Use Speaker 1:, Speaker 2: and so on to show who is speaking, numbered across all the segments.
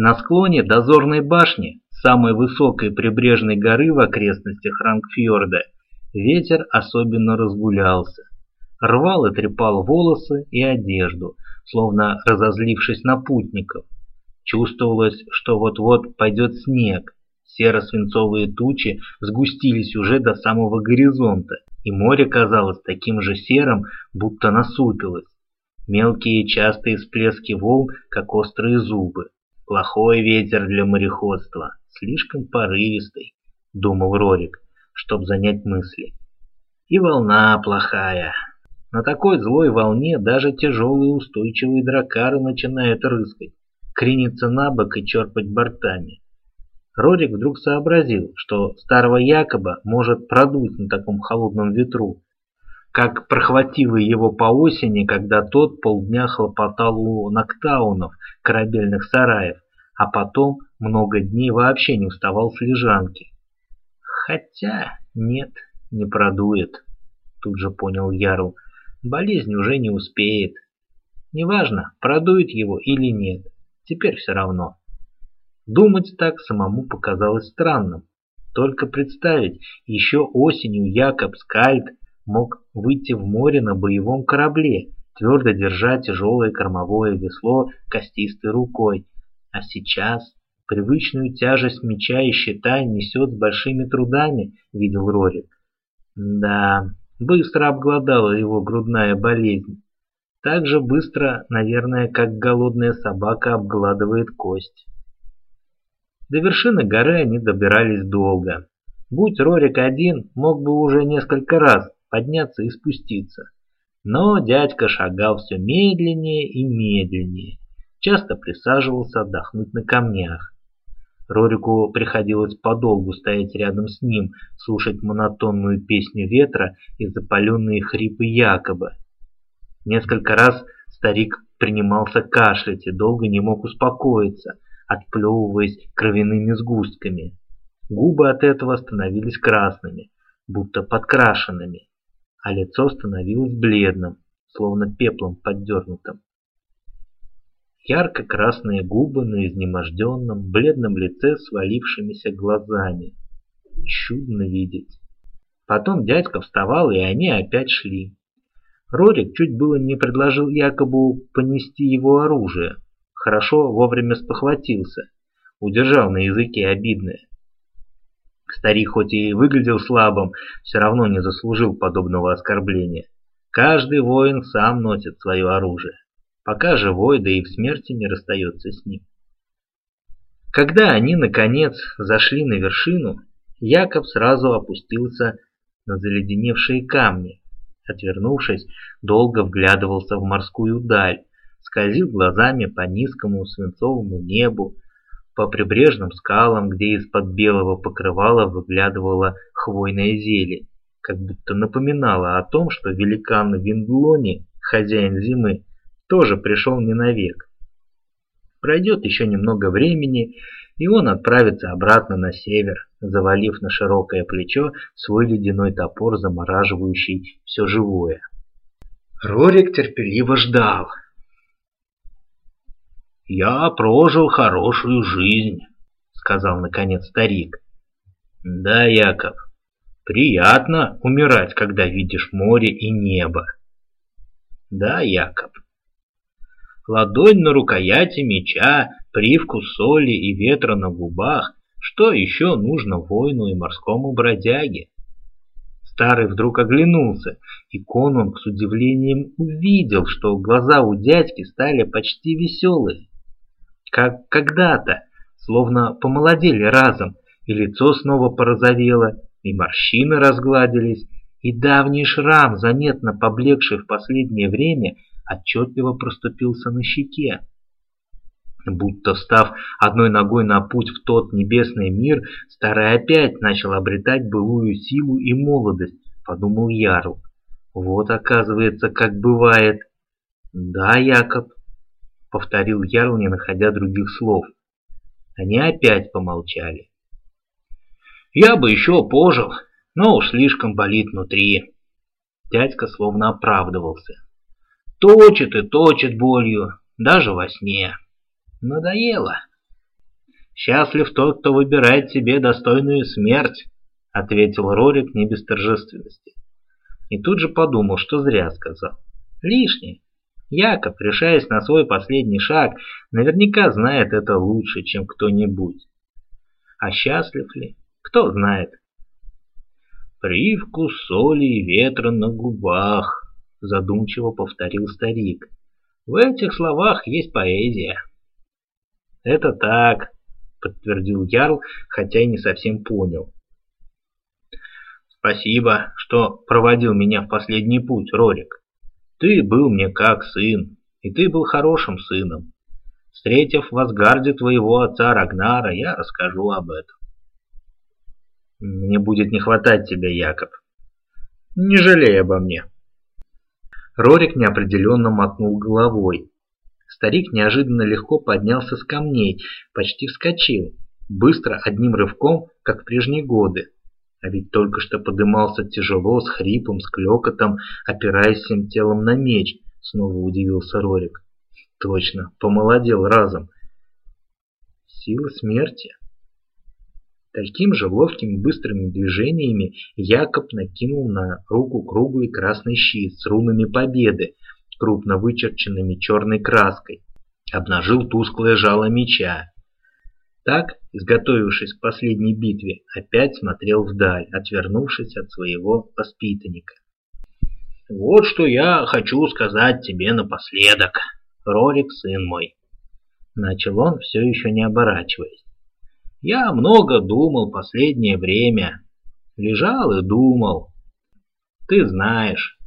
Speaker 1: На склоне дозорной башни, самой высокой прибрежной горы в окрестностях Рангфьорда, ветер особенно разгулялся. Рвал и трепал волосы и одежду, словно разозлившись на путников. Чувствовалось, что вот-вот пойдет снег. Серо-свинцовые тучи сгустились уже до самого горизонта, и море казалось таким же серым, будто насупилось. Мелкие частые всплески волн, как острые зубы. Плохой ветер для мореходства, слишком порывистый, думал Рорик, чтоб занять мысли. И волна плохая. На такой злой волне даже тяжелые устойчивые дракары начинают рыскать, крениться на бок и черпать бортами. Рорик вдруг сообразил, что старого Якоба может продуть на таком холодном ветру, как прохватило его по осени, когда тот полдня хлопотал у Ноктаунов, корабельных сараев, а потом много дней вообще не уставал с лежанки. Хотя нет, не продует, тут же понял Ярл. Болезнь уже не успеет. Неважно, продует его или нет, теперь все равно. Думать так самому показалось странным. Только представить, еще осенью Якоб Скальд мог выйти в море на боевом корабле, твердо держа тяжелое кормовое весло костистой рукой. А сейчас привычную тяжесть меча и щита несет с большими трудами, видел Рорик. Да, быстро обглодала его грудная болезнь. Так же быстро, наверное, как голодная собака обгладывает кость. До вершины горы они добирались долго. Будь Рорик один, мог бы уже несколько раз подняться и спуститься. Но дядька шагал все медленнее и медленнее, часто присаживался отдохнуть на камнях. Рорику приходилось подолгу стоять рядом с ним, слушать монотонную песню ветра и запаленные хрипы Якоба. Несколько раз старик принимался кашлять и долго не мог успокоиться, отплевываясь кровяными сгустками. Губы от этого становились красными, будто подкрашенными а лицо становилось бледным, словно пеплом поддернутым. Ярко-красные губы на изнеможденном, бледном лице с валившимися глазами. Чудно видеть. Потом дядька вставал, и они опять шли. Рорик чуть было не предложил Якобу понести его оружие. Хорошо вовремя спохватился. Удержал на языке обидное. Старик хоть и выглядел слабым, все равно не заслужил подобного оскорбления. Каждый воин сам носит свое оружие, пока живой, да и в смерти не расстается с ним. Когда они, наконец, зашли на вершину, Яков сразу опустился на заледеневшие камни. Отвернувшись, долго вглядывался в морскую даль, скользил глазами по низкому свинцовому небу, по прибрежным скалам, где из-под белого покрывала выглядывала хвойная зелень, как будто напоминала о том, что великан Виндлони, хозяин зимы, тоже пришел не навек. Пройдет еще немного времени, и он отправится обратно на север, завалив на широкое плечо свой ледяной топор, замораживающий все живое. Рорик терпеливо ждал, «Я прожил хорошую жизнь», — сказал наконец старик. «Да, Яков, приятно умирать, когда видишь море и небо». «Да, Яков». Ладонь на рукояти меча, привкус соли и ветра на губах. Что еще нужно воину и морскому бродяге? Старый вдруг оглянулся, и конунг с удивлением увидел, что глаза у дядьки стали почти веселые как когда-то, словно помолодели разом, и лицо снова порозовело, и морщины разгладились, и давний шрам, заметно поблекший в последнее время, отчетливо проступился на щеке. Будто встав одной ногой на путь в тот небесный мир, старый опять начал обретать былую силу и молодость, подумал Ярл. Вот оказывается, как бывает. Да, Якоб, — повторил Ярл, не находя других слов. Они опять помолчали. «Я бы еще пожил, но уж слишком болит внутри». Дядька словно оправдывался. Точит и точит болью, даже во сне. Надоело. «Счастлив тот, кто выбирает себе достойную смерть», — ответил Рорик не без торжественности. И тут же подумал, что зря сказал. Лишнее. Якоб, решаясь на свой последний шаг, наверняка знает это лучше, чем кто-нибудь. А счастлив ли? Кто знает. «Привкус соли и ветра на губах», — задумчиво повторил старик. «В этих словах есть поэзия». «Это так», — подтвердил Ярл, хотя и не совсем понял. «Спасибо, что проводил меня в последний путь, Рорик. Ты был мне как сын, и ты был хорошим сыном. Встретив в Асгарде твоего отца Рагнара, я расскажу об этом. Мне будет не хватать тебя, Якоб. Не жалей обо мне. Рорик неопределенно мотнул головой. Старик неожиданно легко поднялся с камней, почти вскочил, быстро одним рывком, как в прежние годы. А ведь только что подымался тяжело, с хрипом, с клёкотом, опираясь всем телом на меч, снова удивился Рорик. Точно, помолодел разом. Сила смерти. Таким же ловкими быстрыми движениями Якоб накинул на руку круглый красный щит с рунами победы, крупно вычерченными черной краской, обнажил тусклое жало меча. Так, изготовившись к последней битве, опять смотрел вдаль, отвернувшись от своего воспитанника. «Вот что я хочу сказать тебе напоследок, Рорик, сын мой!» Начал он, все еще не оборачиваясь. «Я много думал последнее время. Лежал и думал. Ты знаешь,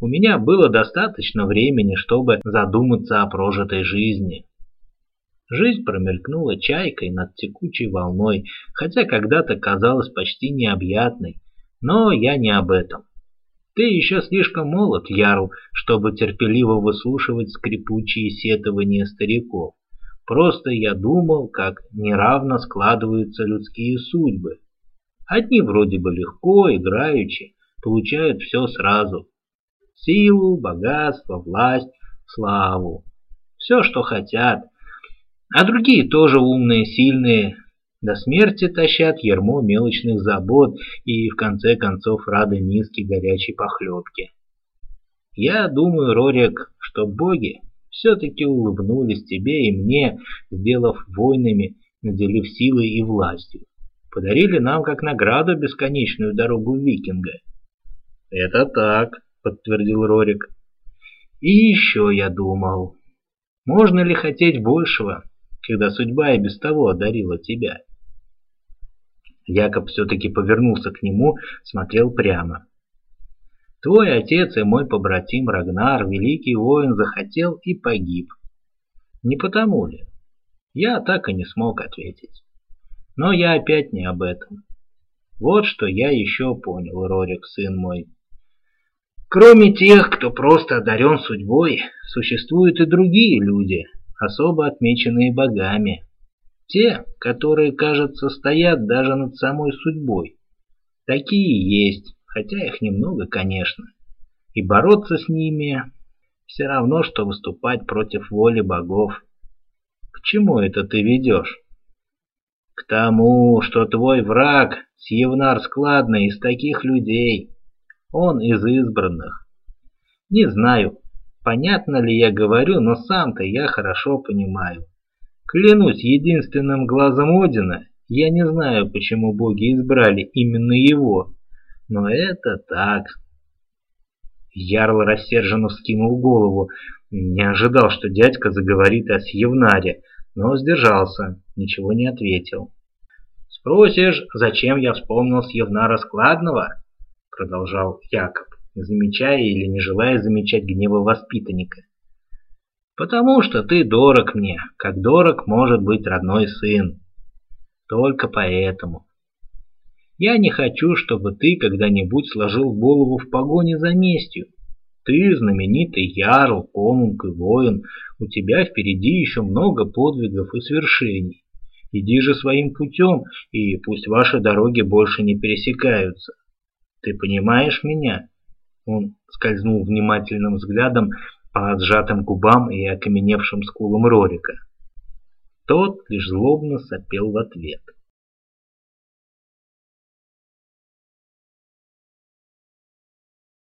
Speaker 1: у меня было достаточно времени, чтобы задуматься о прожитой жизни. Жизнь промелькнула чайкой над текучей волной, хотя когда-то казалась почти необъятной. Но я не об этом. Ты еще слишком молод, Ярл, чтобы терпеливо выслушивать скрипучие сетования стариков. Просто я думал, как неравно складываются людские судьбы. Одни вроде бы легко, играючи, получают все сразу. Силу, богатство, власть, славу. Все, что хотят – а другие тоже умные, сильные, до смерти тащат ермо мелочных забот и в конце концов рады низкой горячей похлебке. Я думаю, Рорик, что боги все-таки улыбнулись тебе и мне, сделав войнами, наделив силой и властью. Подарили нам как награду бесконечную дорогу викинга. Это так, подтвердил Рорик. И еще я думал, можно ли хотеть большего, когда судьба и без того одарила тебя. Якоб все-таки повернулся к нему, смотрел прямо. Твой отец и мой побратим Рагнар, великий воин, захотел и погиб. Не потому ли? Я так и не смог ответить. Но я опять не об этом. Вот что я еще понял, Рорик, сын мой. Кроме тех, кто просто одарен судьбой, существуют и другие люди, особо отмеченные богами. Те, которые, кажется, стоят даже над самой судьбой. Такие есть, хотя их немного, конечно. И бороться с ними все равно, что выступать против воли богов. К чему это ты ведешь? К тому, что твой враг, Сьевнар Складный, из таких людей. Он из избранных. Не знаю, Понятно ли я говорю, но сам-то я хорошо понимаю. Клянусь единственным глазом Одина, я не знаю, почему боги избрали именно его. Но это так. Ярл рассерженно вскинул голову. Не ожидал, что дядька заговорит о Сьевнаре, но сдержался, ничего не ответил. «Спросишь, зачем я вспомнил Сьевнара Складного?» Продолжал Якоб замечая или не желая замечать гнева воспитанника. «Потому что ты дорог мне, как дорог может быть родной сын. Только поэтому. Я не хочу, чтобы ты когда-нибудь сложил голову в погоне за местью. Ты знаменитый ярл, конунг и воин, у тебя впереди еще много подвигов и свершений. Иди же своим путем, и пусть ваши дороги больше не пересекаются. Ты понимаешь меня?» Он скользнул внимательным взглядом по сжатым губам и окаменевшим скулам Рорика. Тот лишь злобно сопел в ответ.